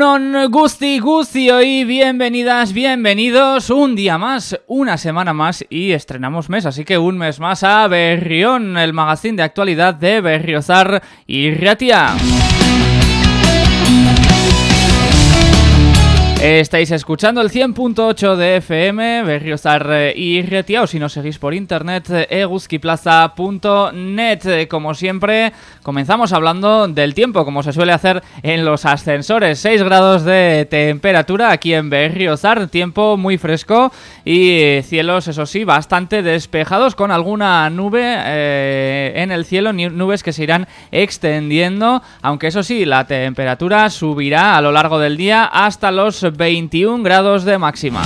Egunon Gusti Gusti hoy bienvenidas, bienvenidos un día más, una semana más y estrenamos mes, así que un mes más a Berrión, el magazine de actualidad de Berriozar y Ratia. Estáis escuchando el 100.8 de FM, Berriozar eh, y Retia, o si nos seguís por internet, eguzquiplaza.net. Como siempre, comenzamos hablando del tiempo, como se suele hacer en los ascensores. 6 grados de temperatura aquí en Berriozar, tiempo muy fresco y cielos, eso sí, bastante despejados, con alguna nube eh, en el cielo, nubes que se irán extendiendo, aunque eso sí, la temperatura subirá a lo largo del día hasta los 21 grados de máxima.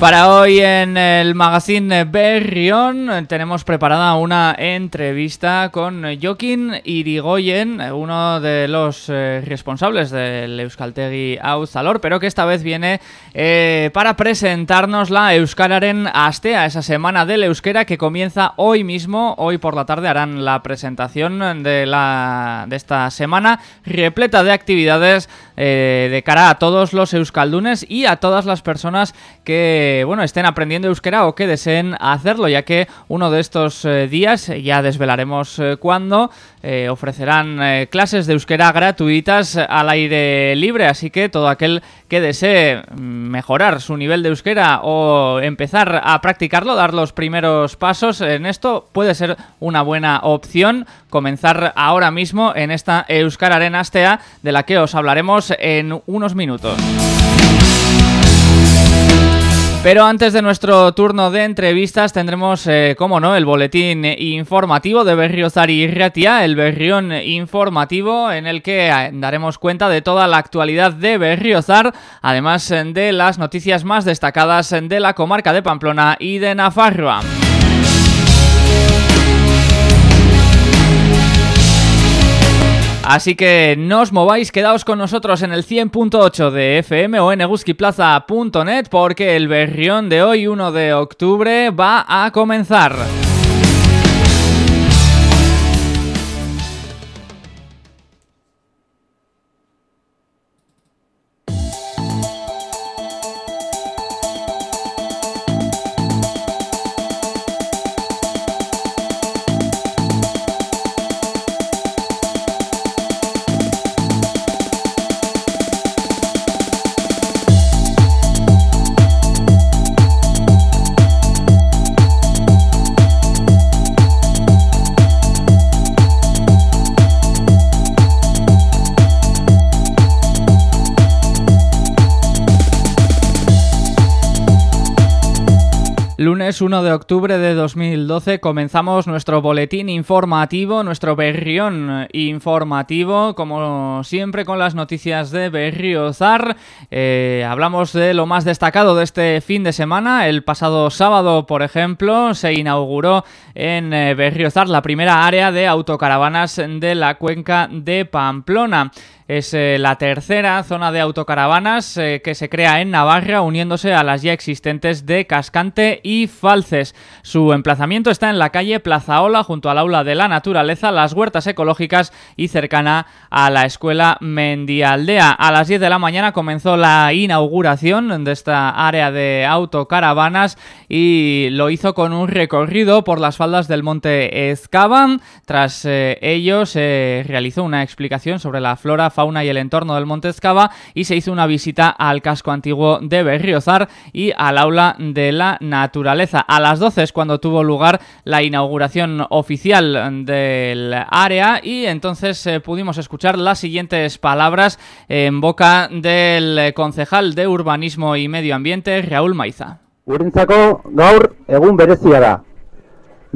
Para hoy en el magazine Berrión tenemos preparada una entrevista con Joaquín Irigoyen, uno de los eh, responsables del Euskaltegui Auzalor, pero que esta vez viene eh, para presentarnos la Euskararen Astea, esa semana del euskera que comienza hoy mismo, hoy por la tarde harán la presentación de, la, de esta semana repleta de actividades eh, de cara a todos los euskaldunes y a todas las personas que bueno estén aprendiendo euskera o que deseen hacerlo, ya que uno de estos eh, días, ya desvelaremos eh, cuándo, ofrecerán clases de euskera gratuitas al aire libre, así que todo aquel que desee mejorar su nivel de euskera o empezar a practicarlo, dar los primeros pasos en esto, puede ser una buena opción comenzar ahora mismo en esta Euskara Arena Astea, de la que os hablaremos en unos minutos. Pero antes de nuestro turno de entrevistas tendremos, eh, como no, el boletín informativo de Berriozar y Ratia, el Berrión informativo, en el que daremos cuenta de toda la actualidad de Berriozar, además de las noticias más destacadas de la comarca de Pamplona y de Nafarroa. Así que no os mováis, quedaos con nosotros en el 100.8 de FM o en eguskiplaza.net porque el berrión de hoy, 1 de octubre, va a comenzar. Lunes 1 de octubre de 2012 comenzamos nuestro boletín informativo, nuestro berrión informativo, como siempre con las noticias de Berriozar. Eh, hablamos de lo más destacado de este fin de semana. El pasado sábado, por ejemplo, se inauguró en eh, Berriozar la primera área de autocaravanas de la cuenca de Pamplona. Es eh, la tercera zona de autocaravanas eh, que se crea en Navarra uniéndose a las ya existentes de Cascante y Falces. Su emplazamiento está en la calle Plazaola junto al Aula de la Naturaleza, las huertas ecológicas y cercana a la escuela Mendialdea. A las 10 de la mañana comenzó la inauguración de esta área de autocaravanas y lo hizo con un recorrido por las faldas del monte Ezcaban. Tras eh, ello se realizó una explicación sobre la flora, fauna y el entorno del Monte Escava y se hizo una visita al casco antiguo de Berriozar y al aula de la naturaleza. A las 12 es cuando tuvo lugar la inauguración oficial del área y entonces eh, pudimos escuchar las siguientes palabras en boca del concejal de Urbanismo y Medio Ambiente, Raúl Maiza. Urintzako gaur egun berezia da.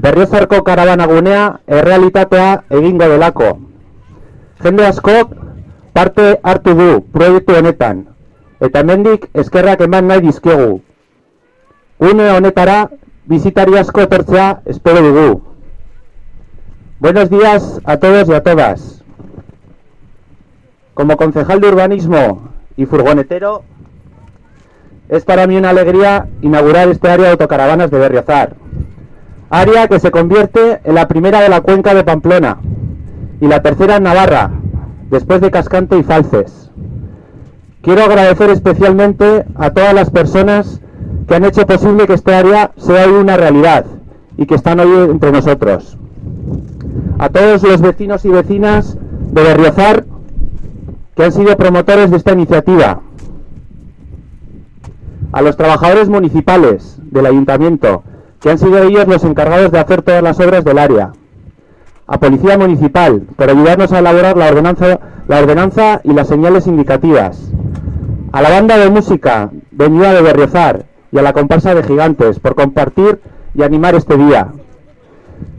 Berriozarko karabanagunea errealitatea egingo delako. Jende askok parte hartu du proiektu honetan, eta hemendik eskerrak eman nahi dizkegu. Une honetara, bizitari asko etortzea espero dugu. Buenos días a todos y a todas. Como concejal de urbanismo y furgonetero, es para mí una alegría inaugurar este área de autocaravanas de Berriozar. Área que se convierte en la primera de la cuenca de Pamplona y la tercera en Navarra, después de Cascante y Falces. Quiero agradecer especialmente a todas las personas que han hecho posible que este área sea hoy una realidad y que están hoy entre nosotros. A todos los vecinos y vecinas de Berriozar que han sido promotores de esta iniciativa. A los trabajadores municipales del ayuntamiento, que han sido ellos los encargados de hacer todas las obras del área. A Policía Municipal, por ayudarnos a elaborar la ordenanza, la ordenanza y las señales indicativas. A la banda de música de de Berriozar y a la comparsa de Gigantes, por compartir y animar este día.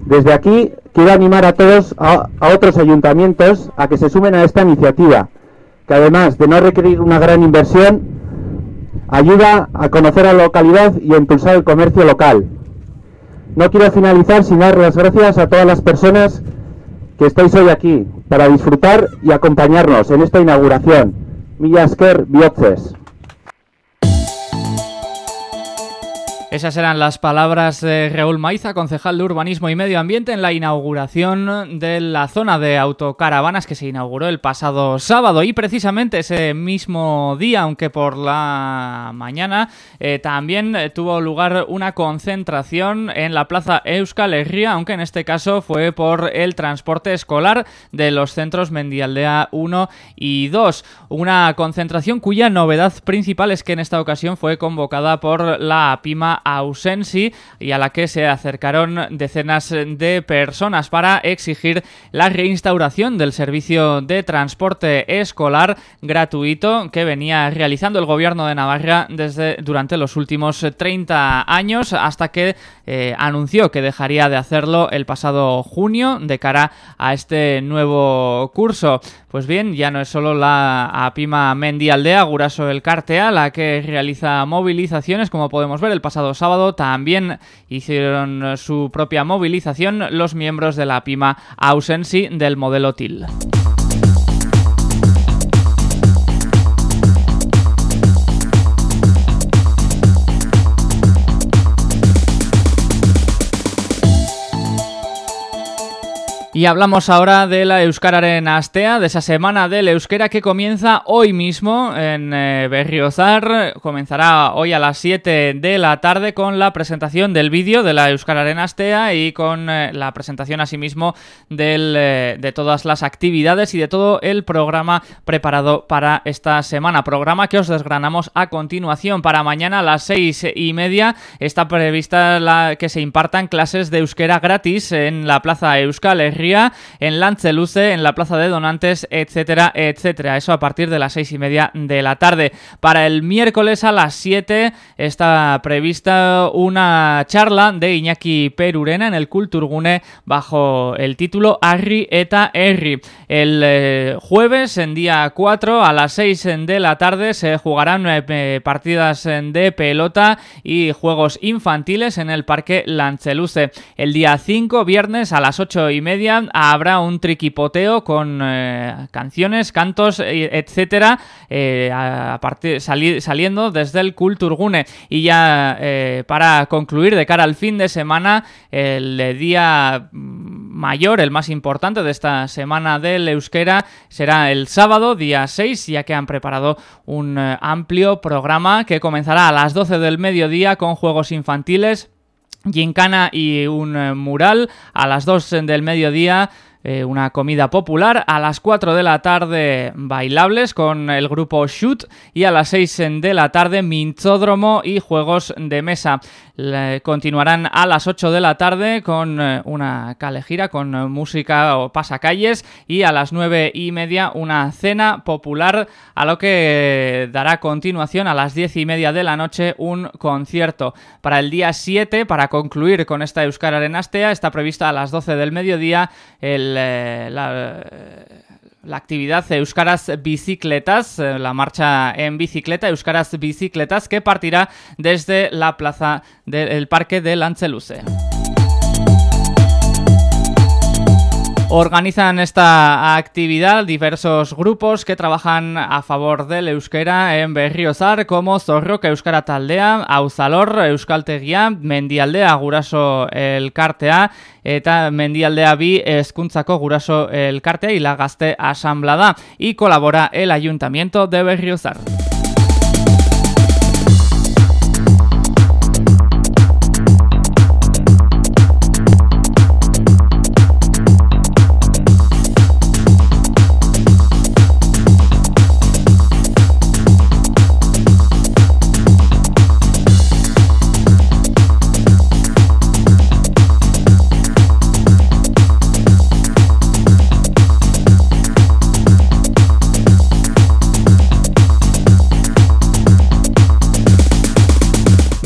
Desde aquí quiero animar a todos, a, otros ayuntamientos, a que se sumen a esta iniciativa, que además de no requerir una gran inversión, ayuda a conocer a la localidad y a impulsar el comercio local. No quiero finalizar sin dar las gracias a todas las personas que estáis hoy aquí para disfrutar y acompañarnos en esta inauguración. Millasker Biotzes. Esas eran las palabras de Raúl Maiza, concejal de Urbanismo y Medio Ambiente, en la inauguración de la zona de autocaravanas que se inauguró el pasado sábado. Y precisamente ese mismo día, aunque por la mañana, eh, también eh, tuvo lugar una concentración en la Plaza Euskal Herria, aunque en este caso fue por el transporte escolar de los centros Mendialdea 1 y 2. Una concentración cuya novedad principal es que en esta ocasión fue convocada por la PIMA Ausensi y a la que se acercaron decenas de personas para exigir la reinstauración del servicio de transporte escolar gratuito que venía realizando el gobierno de Navarra desde durante los últimos 30 años hasta que eh, anunció que dejaría de hacerlo el pasado junio de cara a este nuevo curso. Pues bien, ya no es solo la APIMA Mendialdea, Guraso el Cartea, la que realiza movilizaciones, como podemos ver el pasado sábado, también hicieron su propia movilización los miembros de la APIMA Ausensi del modelo TIL. Y hablamos ahora de la Euskararen Astea, de esa semana del euskera que comienza hoy mismo en eh, Berriozar. Comenzará hoy a las 7 de la tarde con la presentación del vídeo de la Euskararen Astea y con eh, la presentación asimismo eh, de todas las actividades y de todo el programa preparado para esta semana. Programa que os desgranamos a continuación. Para mañana a las 6 y media está prevista la, que se impartan clases de euskera gratis en la Plaza Euskal en Lanceluce, en la Plaza de Donantes, etcétera, etcétera. Eso a partir de las seis y media de la tarde. Para el miércoles a las 7 está prevista una charla de Iñaki Perurena en el Kulturgune bajo el título Arri eta. El eh, jueves, en día 4, a las 6 de la tarde, se jugarán eh, partidas de pelota y juegos infantiles en el Parque Lanceluce. El día 5, viernes, a las 8 y media, habrá un triquipoteo con eh, canciones, cantos, etcétera, eh, a partir, saliendo desde el Kulturgune. Y ya eh, para concluir, de cara al fin de semana, el día mayor, el más importante de esta semana del euskera, será el sábado, día 6, ya que han preparado un amplio programa que comenzará a las 12 del mediodía con juegos infantiles, gincana y un eh, mural a las 2 del mediodía eh, una comida popular. A las 4 de la tarde, bailables con el grupo Shoot. Y a las 6 de la tarde, Minzódromo y juegos de mesa. Continuarán a las 8 de la tarde con eh, una calejira, con eh, música o pasacalles. Y a las 9 y media, una cena popular. A lo que dará continuación a las 10 y media de la noche un concierto. Para el día 7, para concluir con esta Euskar Arenastea, está prevista a las 12 del mediodía el eh, la, actividad Euskaraz Bicicletas, eh, la marcha en bicicleta Euskaraz Bicicletas, que partirá desde la plaza del Parque de Lanceluce. Organizan esta actividad diversos grupos que trabajan a favor del euskera en Berriozar como Zorroka Euskara Taldea, Auzalor Euskaltegia, Mendialdea Guraso Elkartea eta Mendialdea Bi Eskuntzako Guraso Elkartea y la Gaste Asamblada y colabora el Ayuntamiento de Berriozar.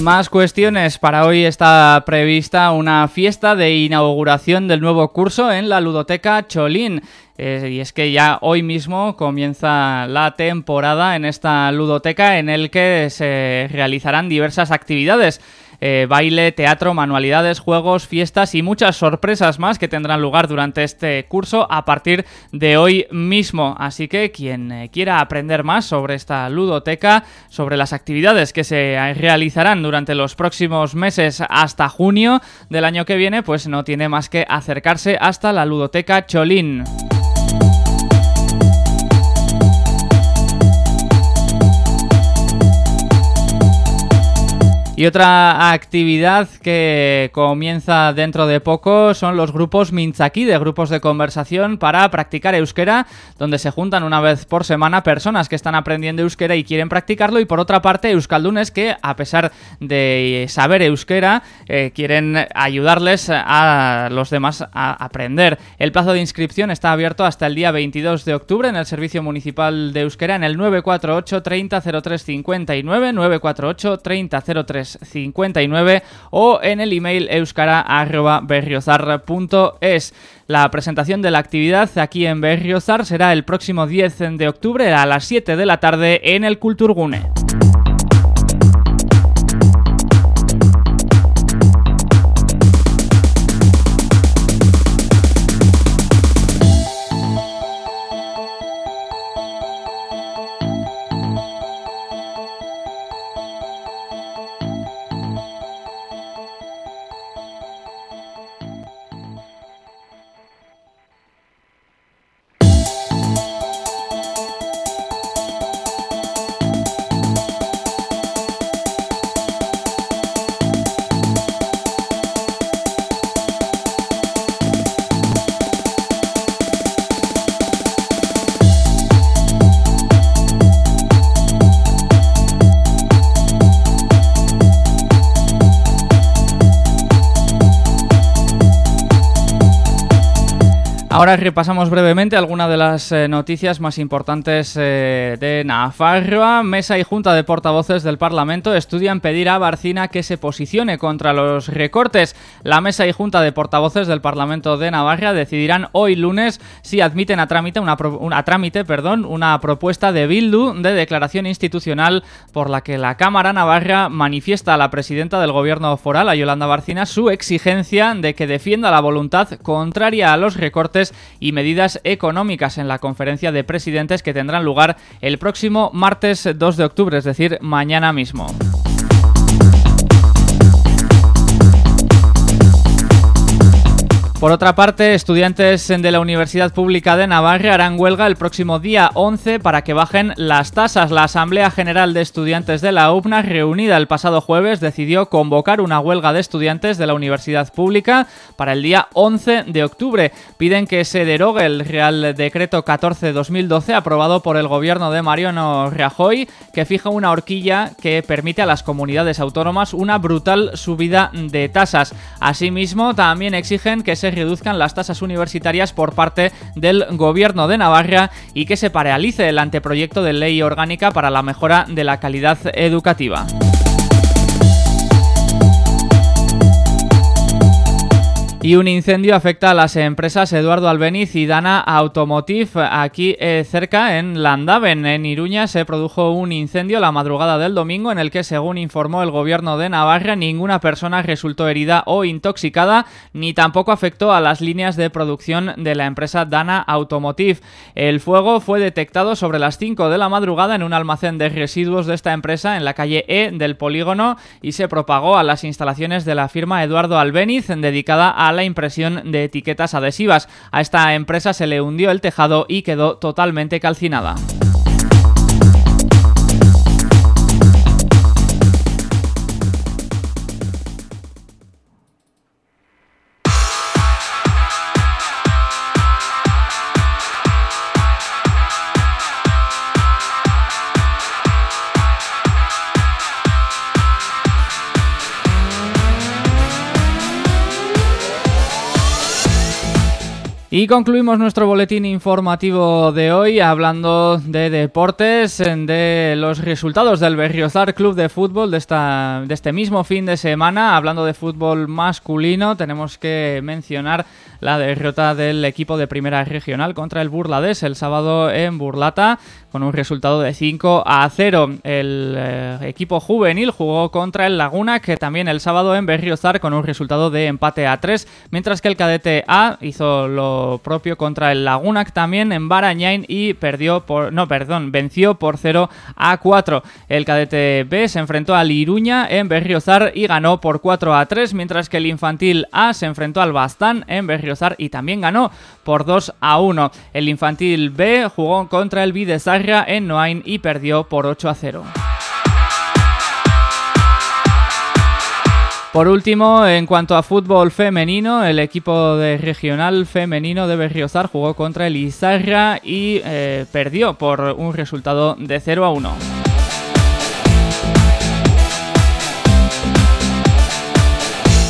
Más cuestiones. Para hoy está prevista una fiesta de inauguración del nuevo curso en la Ludoteca Cholín. Eh, y es que ya hoy mismo comienza la temporada en esta ludoteca en el que se realizarán diversas actividades. Eh, baile, teatro, manualidades, juegos, fiestas y muchas sorpresas más que tendrán lugar durante este curso a partir de hoy mismo. Así que quien eh, quiera aprender más sobre esta ludoteca, sobre las actividades que se realizarán durante los próximos meses hasta junio del año que viene, pues no tiene más que acercarse hasta la ludoteca Cholín. Y otra actividad que comienza dentro de poco son los grupos Minzaki, de grupos de conversación para practicar euskera, donde se juntan una vez por semana personas que están aprendiendo euskera y quieren practicarlo, y por otra parte euskaldunes que, a pesar de saber euskera, eh, quieren ayudarles a los demás a aprender. El plazo de inscripción está abierto hasta el día 22 de octubre en el Servicio Municipal de Euskera en el 948 30 03 59, 948 30 03 59 o en el email euskara.berriozar.es. La presentación de la actividad aquí en Berriozar será el próximo 10 de octubre a las 7 de la tarde en el Culturgune. Ahora repasamos brevemente algunas de las eh, noticias más importantes eh, de Nafarroa. Mesa y Junta de Portavoces del Parlamento estudian pedir a Barcina que se posicione contra los recortes. La Mesa y Junta de Portavoces del Parlamento de Navarra decidirán hoy lunes si admiten a trámite una, a trámite, perdón, una propuesta de Bildu de declaración institucional por la que la Cámara Navarra manifiesta a la presidenta del Gobierno foral, a Yolanda Barcina, su exigencia de que defienda la voluntad contraria a los recortes y medidas económicas en la conferencia de presidentes que tendrán lugar el próximo martes 2 de octubre, es decir, mañana mismo. Por otra parte, estudiantes de la Universidad Pública de Navarra harán huelga el próximo día 11 para que bajen las tasas. La Asamblea General de Estudiantes de la UPNA, reunida el pasado jueves, decidió convocar una huelga de estudiantes de la Universidad Pública para el día 11 de octubre. Piden que se derogue el Real Decreto 14-2012 aprobado por el gobierno de Mariano Rajoy, que fija una horquilla que permite a las comunidades autónomas una brutal subida de tasas. Asimismo, también exigen que se reduzcan las tasas universitarias por parte del Gobierno de Navarra y que se paralice el anteproyecto de ley orgánica para la mejora de la calidad educativa. Y un incendio afecta a las empresas Eduardo Albeniz y Dana Automotive aquí eh, cerca en Landaven. En Iruña se produjo un incendio la madrugada del domingo en el que, según informó el gobierno de Navarra, ninguna persona resultó herida o intoxicada, ni tampoco afectó a las líneas de producción de la empresa Dana Automotive. El fuego fue detectado sobre las 5 de la madrugada en un almacén de residuos de esta empresa en la calle E del polígono y se propagó a las instalaciones de la firma Eduardo Albeniz, dedicada a la impresión de etiquetas adhesivas. A esta empresa se le hundió el tejado y quedó totalmente calcinada. Y concluimos nuestro boletín informativo de hoy hablando de deportes, de los resultados del Berriozar Club de Fútbol de, esta, de este mismo fin de semana. Hablando de fútbol masculino, tenemos que mencionar la derrota del equipo de primera regional contra el Burlades el sábado en Burlata con un resultado de 5 a 0. El eh, equipo juvenil jugó contra el Laguna que también el sábado en Berriozar con un resultado de empate a 3, mientras que el cadete A hizo lo propio contra el Lagunac también en Barañain y perdió por no, perdón, venció por 0 a 4. El cadete B se enfrentó al Iruña en Berriozar y ganó por 4 a 3, mientras que el infantil A se enfrentó al Bastán en Berriozar y también ganó por 2 a 1. El infantil B jugó contra el En Noain y perdió por 8 a 0. Por último, en cuanto a fútbol femenino, el equipo de regional femenino de Berriozar jugó contra el Izarra y eh, perdió por un resultado de 0 a 1.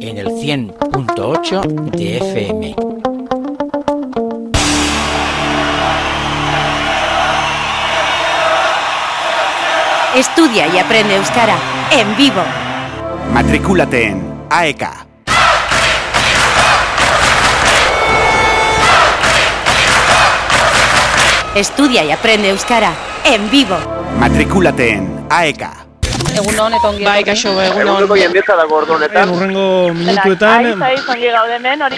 en el 100.8 de FM. Estudia y aprende euskara en vivo. Matricúlate en AEK. Estudia y aprende euskara en vivo. Matricúlate en AEK. Egunon, eta ongi Bai, kaixo, dago ordu honetan. Urrengo minutuetan, Aiz, aiz, ongi gaude hemen, hori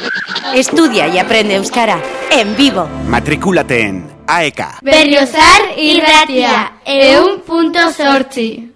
Estudia y aprende euskara en vivo. Matricúlate en AEK. Berriozar irratia, eun punto sortzi.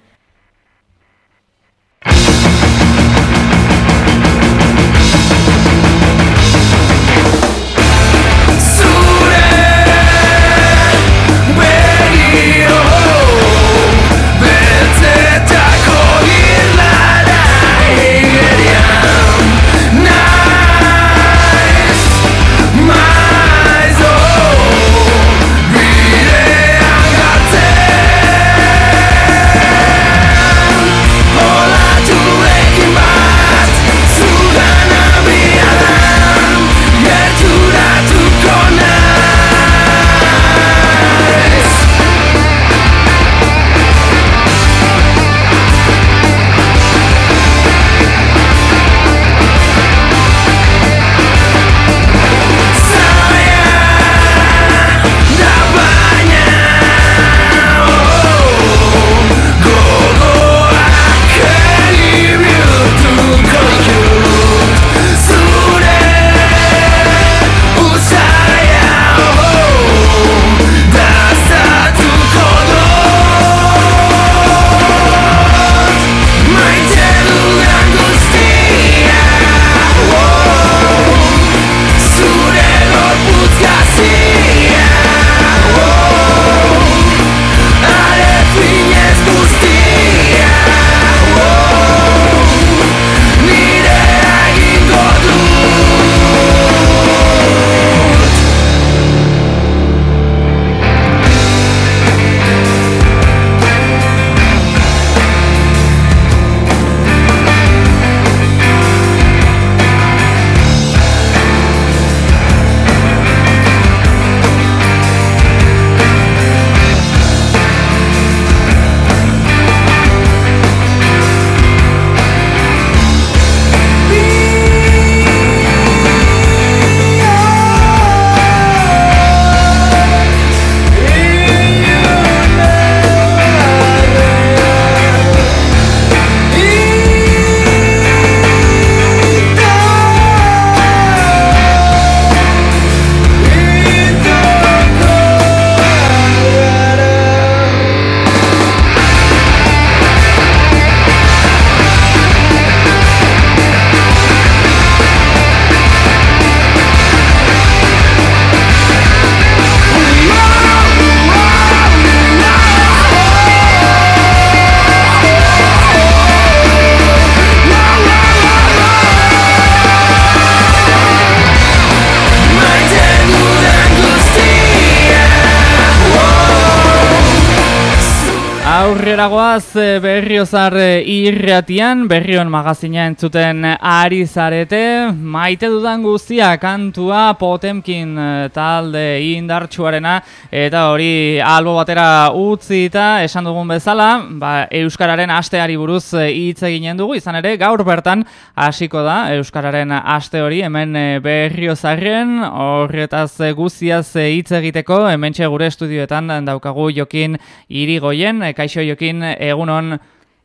Aurreragoaz eh, berriozar eh, irratian, berrion magazina entzuten ari zarete, maite dudan guztia kantua Potemkin eh, talde indartsuarena, eta hori albo batera utzi eta esan dugun bezala, ba, Euskararen asteari buruz hitz eginen dugu, izan ere gaur bertan hasiko da Euskararen aste hori, hemen berriozarren, horretaz guztiaz hitz egiteko, hemen gure estudioetan daukagu jokin irigoien, kaixo jokin egunon.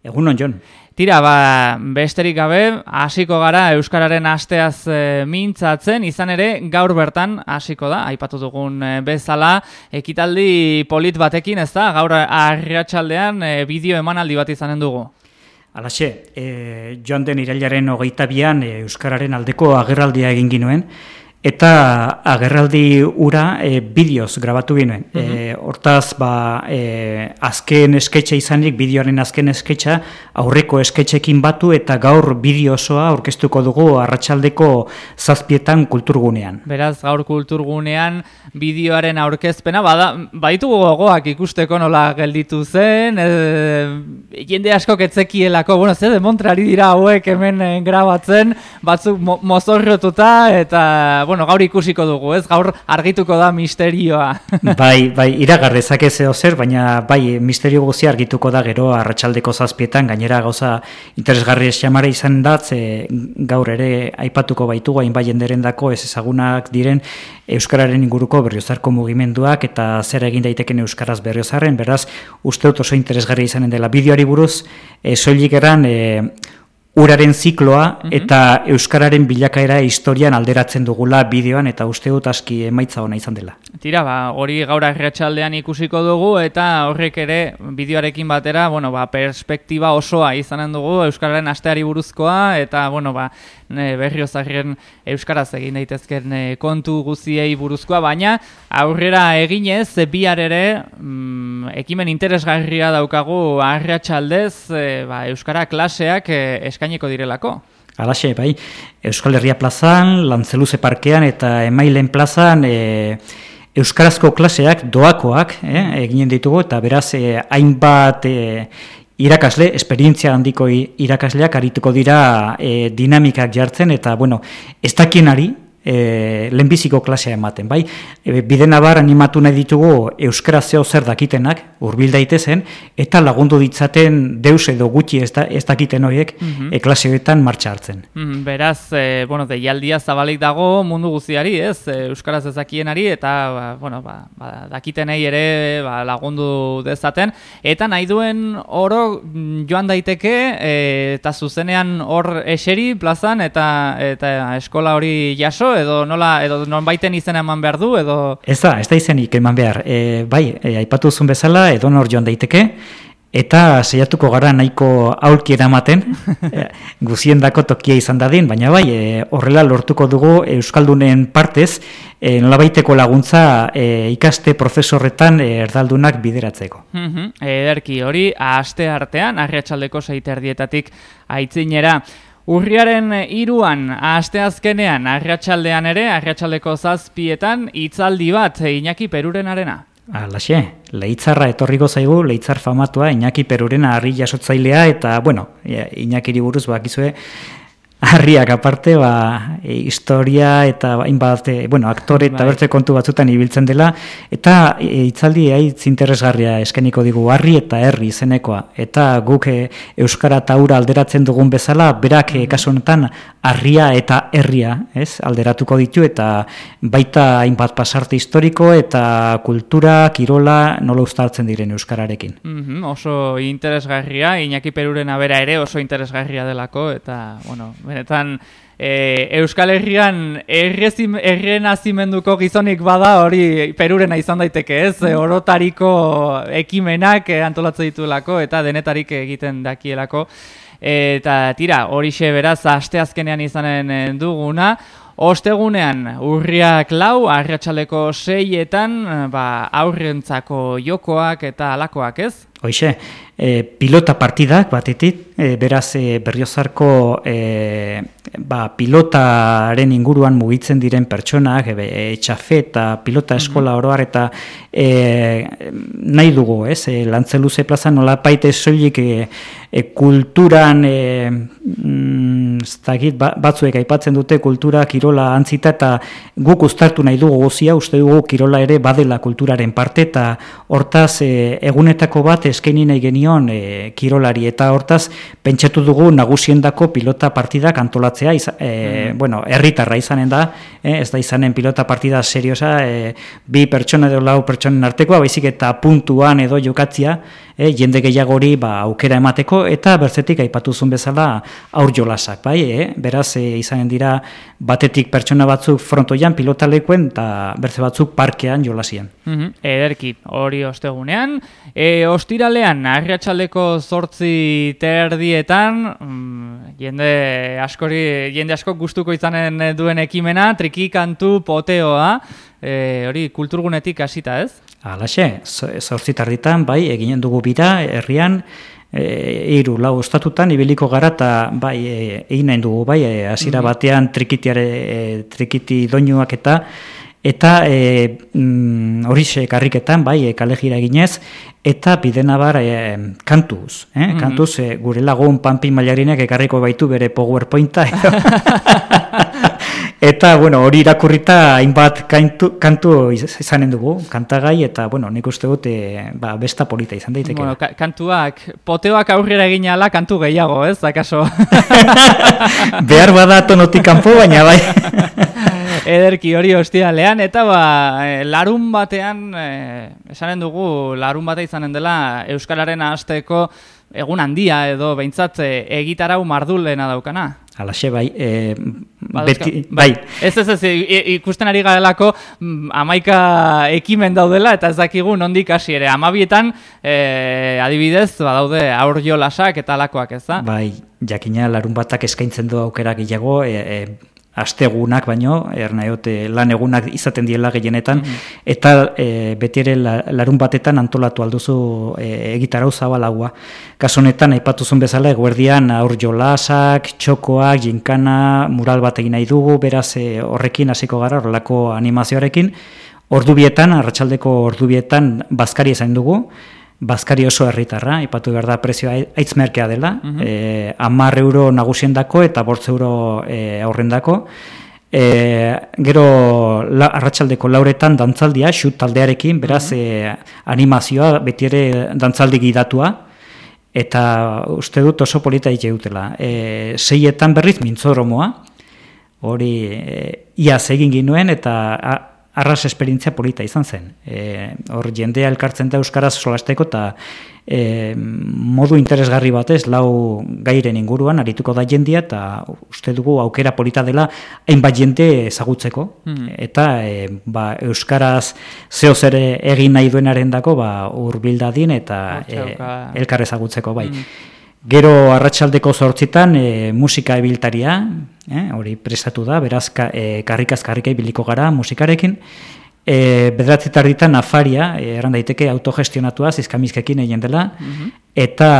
Egunon, Jon. Tira, ba, besterik gabe, hasiko gara Euskararen asteaz e, mintzatzen, izan ere, gaur bertan hasiko da, aipatu dugun e, bezala, ekitaldi polit batekin, ez da, gaur arriatxaldean e, bideo emanaldi bat izanen dugu. Alaxe, e, joan den irailaren hogeita bian Euskararen aldeko agerraldia egin ginuen, Eta agerraldi ura e, bideoz grabatu ginen. Mm hortaz, ba, e, azken esketxa izanik, bideoaren azken esketxa, aurreko esketxekin batu eta gaur bideo osoa aurkeztuko dugu arratsaldeko zazpietan kulturgunean. Beraz, gaur kulturgunean bideoaren aurkezpena, bada, baitu gogoak ikusteko nola gelditu zen, e, jende asko ketzekielako, bueno, ze demontrari dira hauek hemen grabatzen, batzuk mo mozorrotuta, eta, bueno, gaur ikusiko dugu, ez? Gaur argituko da misterioa. bai, bai, iragarrezak ez zer, baina bai, misterio guzti argituko da gero arratsaldeko zazpietan, gainera gauza interesgarri esamare izan da, gaur ere aipatuko baitugu, hain bai jenderen ez ezagunak diren Euskararen inguruko berriozarko mugimenduak eta zer egin daiteken Euskaraz berriozarren, beraz, uste dut oso interesgarri izanen dela bideoari buruz, e, soilik eran, e, uraren zikloa mhm. eta euskararen bilakaera historian alderatzen dugula bideoan eta uste dut aski emaitza ona izan dela. Tira, ba, hori gaur arratsaldean ikusiko dugu eta horrek ere bideoarekin batera, bueno, ba, perspektiba osoa izanen dugu euskararen asteari buruzkoa eta bueno, ba, berriozarren euskaraz egin daitezken kontu guziei buruzkoa, baina aurrera eginez bihar ere mm, ekimen interesgarria daukagu arratsaldez, e, ba, euskara klaseak e, eskaineko direlako. Alaxe, bai, Euskal Herria plazan, Lantzeluze parkean eta Emailen plazan e, Euskarazko klaseak doakoak e, eginen ditugu eta beraz e, hainbat e, irakasle, esperientzia handiko irakasleak arituko dira e, dinamikak jartzen eta, bueno, ez dakienari, e, lehenbiziko klasea ematen, bai? E, bide nabar animatu nahi ditugu euskara zeo zer dakitenak, urbil daitezen, eta lagundu ditzaten deus edo gutxi ez, da, ez dakiten horiek mm -hmm. e, klaseoetan martxa hartzen. Mm, beraz, e, bueno, deialdia zabalik dago mundu guztiari, ez? E, euskaraz ezakienari, eta, ba, bueno, ba, ba, dakitenei ere ba, lagundu dezaten, eta nahi duen oro joan daiteke, e, eta zuzenean hor eseri plazan, eta, eta eskola hori jaso, edo nola edo non baiten izena eman behar du edo Ez da, ez da izenik eman behar. E, bai, e, aipatu zuen bezala edo nor joan daiteke eta saiatuko gara nahiko aulki eramaten e, guziendako tokia izan dadin, baina bai, e, horrela lortuko dugu euskaldunen partez e, nolabaiteko laguntza e, ikaste profesorretan e, erdaldunak bideratzeko. Mhm, ederki, hori aste artean, arriatxaldeko seiterdietatik aitzinera. Urriaren iruan, asteazkenean, arratsaldean ere, arratsaldeko zazpietan, itzaldi bat, Iñaki Peruren arena. Alaxe, leitzarra etorriko zaigu, leitzar famatua, Iñaki Perurena harri jasotzailea, eta, bueno, Iñaki buruz bakizue, Harriak aparte, ba, e, historia eta hainbat, e, bueno, aktore eta bai. bertze kontu batzutan ibiltzen dela, eta e, itzaldi haitz interesgarria eskeniko digu harri eta herri izenekoa. Eta guk e, Euskara taura alderatzen dugun bezala, berak e, kasu honetan harria eta herria ez, alderatuko ditu, eta baita hainbat pasarte historiko eta kultura, kirola, nola ustartzen diren Euskararekin. Mm oso interesgarria, Iñaki Peruren abera ere oso interesgarria delako, eta, bueno, benetan e, Euskal Herrian erren gizonik bada hori perurena izan daiteke ez, e, orotariko ekimenak e, antolatzen ditulako eta denetarik egiten dakielako. eta tira, hori beraz asteazkenean izanen duguna, Ostegunean, urriak lau, arratsaleko seietan, ba, aurrentzako jokoak eta alakoak, ez? Hoixe, e, pilota partidak batetik, e, beraz e, berriozarko e, ba, pilotaren inguruan mugitzen diren pertsonak, e, e, eta pilota eskola mm oroar eta e, nahi dugu, ez? E, lantzeluze plaza nola paite soilik e, e, kulturan e, mm, ba, batzuek aipatzen dute kultura kirola antzita eta guk ustartu nahi dugu gozia, uste dugu kirola ere badela kulturaren parte eta hortaz e, egunetako bat eskaini nahi genion e, kirolari eta hortaz pentsatu dugu nagusiendako pilota partidak antolatzea, iz, e, mm. bueno, erritarra izanen da, e, ez da izanen pilota partida seriosa, e, bi pertsona edo lau pertsonen artekoa, baizik eta puntuan edo jokatzia, e, jende gehiagori ba, aukera emateko, eta bertzetik aipatuzun bezala aur jolasak, bai, e, beraz e, izanen dira batetik pertsona batzuk frontoian pilotalekuen, eta bertze batzuk parkean jolasien. Mm Ederki, hori ostegunean, e, ostiralean, arriatxaldeko zortzi terdietan, mm, jende askori, jende asko gustuko izanen duen ekimena, triki kantu poteoa, e, hori kulturgunetik hasita ez? Alaxe, zortzi tarditan, bai, eginen dugu bira, herrian, e, iru, lau ostatutan, ibiliko gara, eta bai, e, egin nahi dugu, bai, e, azira mhm. batean trikitiare, e, trikiti doinuak eta, eta e, mm, horixe karriketan, bai, e, kalegira eginez, eta bidena bar e, kantuz, eh? Mm kantuz, e, gure lagun panpin mailarinek ekarriko baitu bere powerpointa, Eta, bueno, hori irakurrita hainbat kantu, kantu izanen dugu, kantagai, eta, bueno, nik uste dut, e, ba, besta polita izan daiteke. Bueno, kantuak, poteoak aurrera egin ala, kantu gehiago, ez, akaso? Behar bada tonotik kanpo, baina bai. Ederki hori hostia lehan, eta ba, e, larun batean, e, esanen dugu, larun bate izanen dela, Euskalaren hasteko egun handia edo behintzat e, egitarau mardulena daukana. Alaxe bai, e, beti, bai. Ez ez ez, ikusten ari garelako mm, amaika ekimen daudela eta ez dakigu nondik hasi ere. Amabietan, e, adibidez, badaude aur jolasak eta alakoak ez da? Bai, jakina larun batak eskaintzen du aukera gehiago, e, e, astegunak baino, ernaiote lan egunak izaten diela gehienetan, mhm. eta e, beti ere larun batetan antolatu alduzu e, egitarau zabalagua. Kasunetan, aipatuzun bezala, eguerdian aur jolasak, txokoak, jinkana, mural bat egin nahi dugu, beraz e, horrekin hasiko gara, horrelako animazioarekin, ordubietan, arratsaldeko ordubietan, bazkari ezain dugu, Bazkari oso herritarra, ipatu behar da prezioa aitz merkea dela, mm -hmm. euro nagusiendako eta bortz euro e, aurrendako. E, gero la, arratsaldeko lauretan dantzaldia, xut taldearekin, beraz mm animazioa beti ere dantzaldi gidatua, eta uste dut oso polita ite dutela. E, seietan berriz mintzoromoa, hori e, iaz egin ginuen, eta arras esperientzia polita izan zen. E, hor jendea elkartzen da Euskaraz solasteko eta e, modu interesgarri batez lau gairen inguruan arituko da jendia eta uste dugu aukera polita dela hainbat jende ezagutzeko. Hmm. Eta e, ba, Euskaraz zehoz ere egin nahi duenaren dako ba, urbildadin eta e, elkar ezagutzeko bai. Hmm. Gero arratsaldeko zortzitan e, musika ebiltaria, e, hori prestatu da, beraz ka, e, karrikaz karrika ibiliko gara musikarekin. E, Bederatzitarritan afaria, e, erran daiteke autogestionatua, zizkamizkekin egin dela, mhm. eta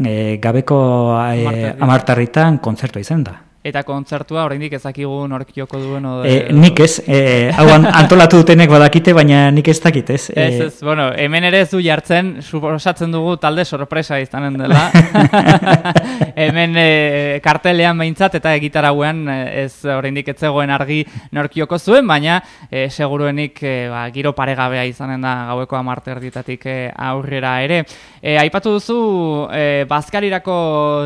e, gabeko e, amartarritan kontzertua izan da. Eta kontzertua oraindik ezakigu nork joko duen o e, nik ez, e, hau antolatu dutenek badakite, baina nik ez dakit, ez? Ez, ez, bueno, hemen ere ez du jartzen, suposatzen dugu talde sorpresa izanen dela. hemen e, kartelean behintzat eta egitarauean ez oraindik ez zegoen argi nork joko zuen, baina e, seguruenik e, ba, giro paregabea izanen da gaueko amarte erditatik e, aurrera ere. E, aipatu duzu, e, bazkarirako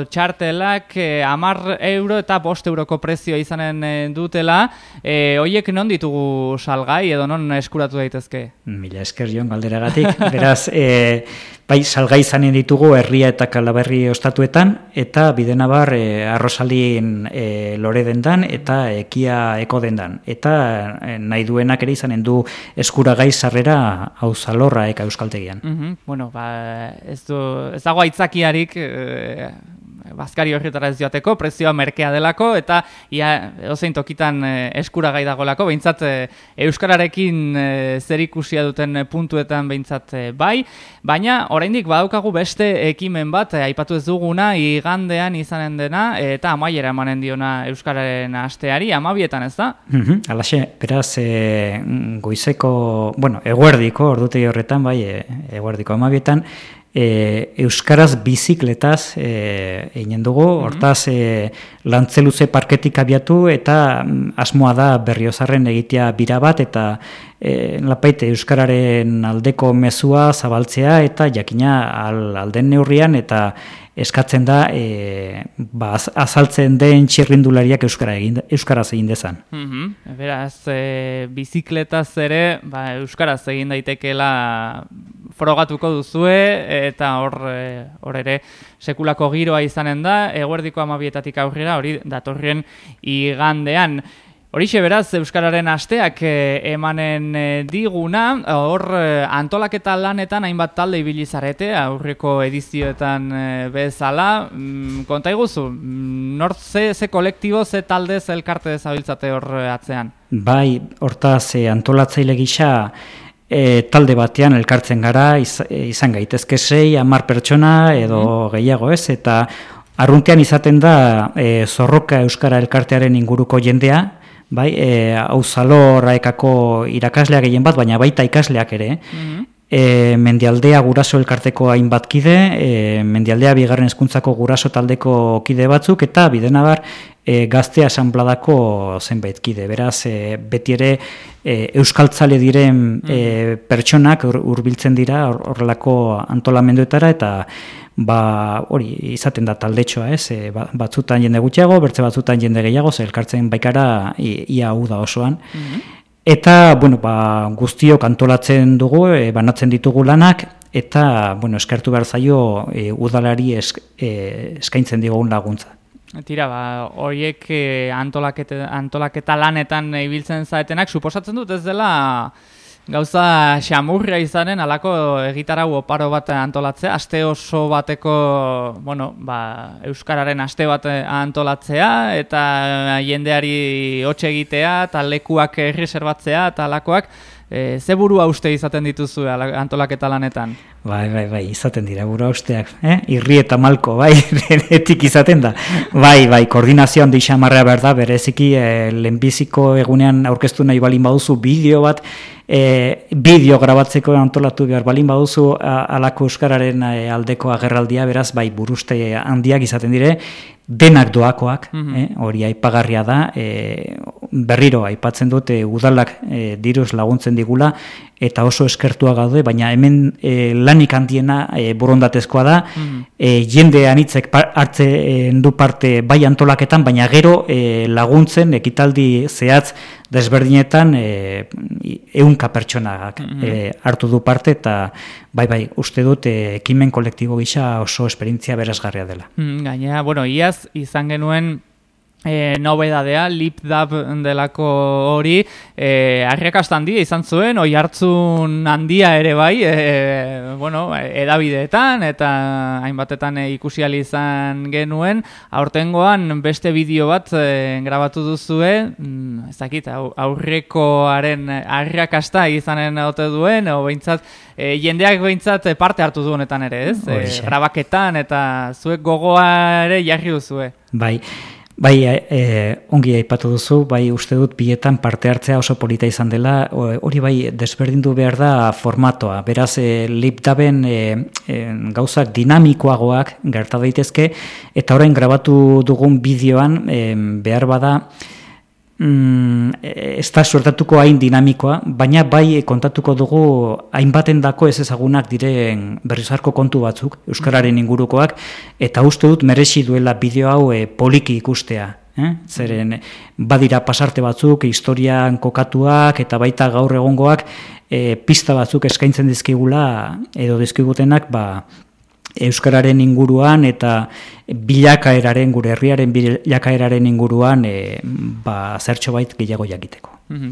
txartelak e, amar euro eta bost euroko prezioa izanen eh, dutela, e, hoiek non ditugu salgai edo non eskuratu daitezke? Mila esker joan galderagatik, beraz, e, bai salgai izanen ditugu herria eta kalaberri ostatuetan, eta bidenabar e, arrosalin e, lore dendan eta ekia eko dendan. Eta e, nahi duenak ere izanen du eskuragai sarrera hau zalorra eka euskaltegian. Mm Bueno, ba, ez, du, ez dago aitzakiarik bazkari horretara ez joateko, prezioa merkea delako, eta ia ozein tokitan e, eskuragai dagolako, behintzat e, Euskararekin e, zer ikusia duten puntuetan behintzat e, bai, baina oraindik badaukagu beste ekimen bat, aipatu ez duguna, igandean izanen dena, eta amaiera emanen diona Euskararen asteari, amabietan ez da? Mm -hmm, alaxe, beraz, goizeko, bueno, eguerdiko, ordutegi horretan, bai, eguerdiko amabietan, e, Euskaraz bizikletaz e, egin dugu, mhm. hortaz e, lantzeluze parketik abiatu eta mm, asmoa da berriozarren egitea bira bat eta e, lapaite Euskararen aldeko mezua zabaltzea eta jakina al, alden neurrian eta eskatzen da e, ba, azaltzen den txirrindulariak euskara egin, euskaraz egin dezan. Mm Beraz, e, bizikletaz ere ba, euskaraz egin daitekeela frogatuko duzue eta hor e, hor ere sekulako giroa izanen da, eguerdiko amabietatik aurrera hori datorrien igandean. Horixe beraz, Euskararen asteak eh, emanen eh, diguna, hor antolaketa lanetan hainbat talde ibilizarete, aurreko edizioetan bezala. Mm, konta iguzu, mm, nort ze, ze kolektibo, ze talde, ze elkarte zabiltzate hor atzean? Bai, hortaz antolatzaile gisa talde batean elkartzen gara, izan gaitezke sei, amar pertsona edo mm gehiago ez, eta arruntean izaten da zorroka Euskara elkartearen inguruko jendea, bai, e, auzalo raekako irakasleak gehien bat, baina baita ikasleak ere, mm e, mendialdea guraso elkarteko hainbat kide, e, mendialdea bigarren hezkuntzako guraso taldeko kide batzuk, eta bidenabar e, gazte asanbladako zenbait kide. Beraz, e, beti ere e, euskaltzale diren e, pertsonak hurbiltzen dira horrelako antolamenduetara, eta ba, hori izaten da taldetxoa, ez? E, ba, batzutan jende gutxiago, bertze batzutan jende gehiago, elkartzen baikara ia hau da osoan. Mhm. Eta, bueno, ba, guztiok antolatzen dugu, e, banatzen ditugu lanak, eta, bueno, eskertu behar zaio e, udalari esk, e, eskaintzen digun laguntza. Tira, ba, horiek antolaketa, antolaketa lanetan ibiltzen zaetenak, suposatzen dut ez dela gauza xamurria izanen alako egitarau oparo bat antolatzea, aste oso bateko, bueno, ba, euskararen aste bat antolatzea eta jendeari hotxe egitea eta lekuak erreserbatzea eta alakoak e, ze burua uste izaten dituzu antolaketa lanetan? Bai, bai, bai, izaten dira buru usteak, eh? irri eta malko, bai, etik izaten da. Bai, bai, koordinazioan di xamarrea behar da, bereziki eh, lehenbiziko egunean aurkeztu nahi balin baduzu bideo bat, eh, bideo grabatzeko antolatu behar balin baduzu alako euskararen eh, aldeko agerraldia, beraz, bai, buruste handiak izaten dire, denak doakoak, mm eh, hori aipagarria da, eh, berriro aipatzen dute udalak eh, diruz laguntzen digula, eta oso eskertua gaude, baina hemen e, lanik handiena e, borondatezkoa da, mm jende anitzek hartzen du parte bai antolaketan, baina gero e, laguntzen ekitaldi zehatz desberdinetan e, eunka pertsonak mm hartu du parte, eta bai bai, uste dut ekimen kolektibo gisa oso esperientzia berazgarria dela. Mm, gaina, bueno, iaz izan genuen e, nobedadea, lipdab delako hori, e, arrakasta handia izan zuen, oi hartzun handia ere bai, e, bueno, edabideetan eta hainbatetan e, ikusiali izan genuen, aurtengoan beste bideo bat e, grabatu duzue, mm, ez dakit, aurrekoaren arrakasta izanen ote duen, o behintzat, e, jendeak behintzat parte hartu duenetan ere, ez? E, grabaketan eta zuek gogoa ere jarri duzue. Bai, Bai, e, ongi aipatu duzu, bai uste dut bietan parte hartzea oso polita izan dela, hori bai desberdindu behar da formatoa. Beraz, e, lipdaben e, e, gauzak dinamikoagoak gerta daitezke, eta orain grabatu dugun bideoan e, behar bada, mm, ez da suertatuko hain dinamikoa, baina bai kontatuko dugu hainbaten dako ez ezagunak diren berrizarko kontu batzuk, Euskararen ingurukoak, eta uste dut merezi duela bideo hau e, poliki ikustea. Eh? Zeren badira pasarte batzuk, historian kokatuak eta baita gaur egongoak e, pista batzuk eskaintzen dizkigula edo dizkigutenak ba, Euskararen inguruan eta bilakaeraren, gure herriaren bilakaeraren inguruan e, ba, zertxo bait gehiago jakiteko.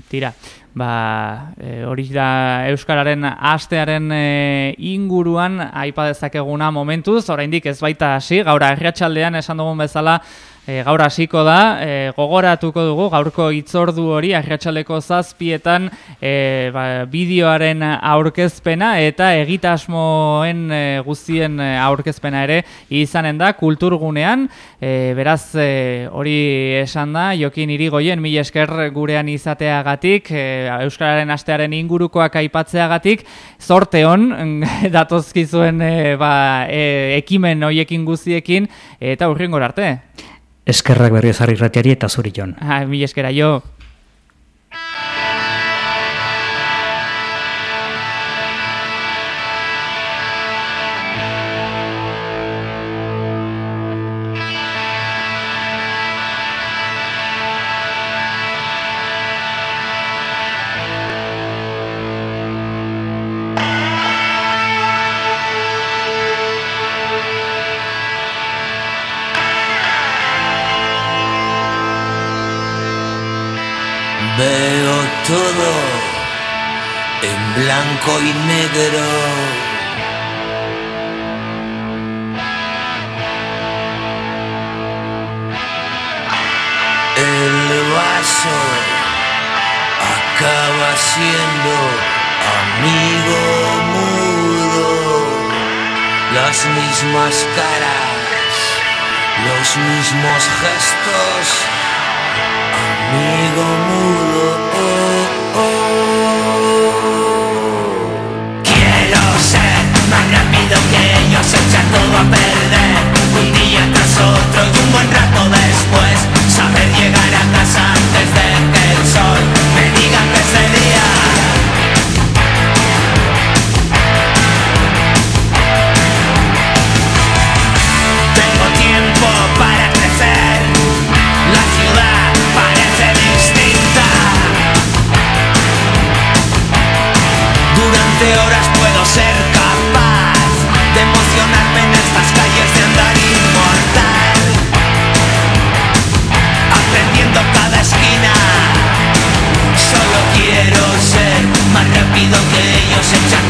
Tira, ba, e, hori da Euskararen astearen e, inguruan aipa dezakeguna momentuz, oraindik ez baita hasi, gaur herriatxaldean esan dugun bezala, E, gaur hasiko da, e, gogoratuko dugu, gaurko itzordu hori, arratsaleko zazpietan e, ba, bideoaren aurkezpena eta egitasmoen e, guztien aurkezpena ere izanen da kulturgunean. E, beraz, e, hori esan da, jokin irigoien, mila esker gurean izateagatik, e, Euskararen astearen ingurukoak aipatzeagatik, zorte hon, datozkizuen e, ba, e, ekimen hoiekin guztiekin, eta urrien arte. Eskerrak berri ezarri ratiari eta zuri jon. Ah, mi eskera jo. Veo todo en blanco y negro. El vaso acaba siendo amigo mudo. Las mismas caras, los mismos gestos amigo mudo. Oh, oh. Quiero ser más rápido que ellos, echar todo a perder. Un día tras otro y un buen rato después, saber llegar a casa rápido que ellos echan.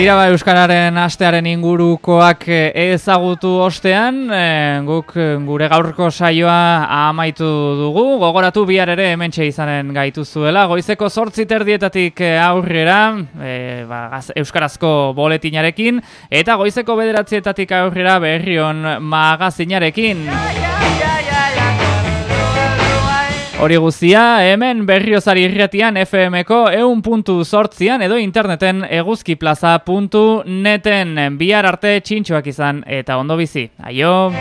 Tira ba Euskararen astearen ingurukoak eh, ezagutu ostean, e, guk eh, gure gaurko saioa amaitu dugu, gogoratu bihar ere hementxe izanen gaituzuela, goizeko zortzi terdietatik aurrera, e, ba, Euskarazko boletinarekin, eta goizeko bederatzietatik aurrera berrion magazinarekin. Hori guztia, hemen berriozari irretian FM-ko eun puntu sortzian edo interneten eguzkiplaza.neten bihar arte txintxoak izan eta ondo bizi. Aio!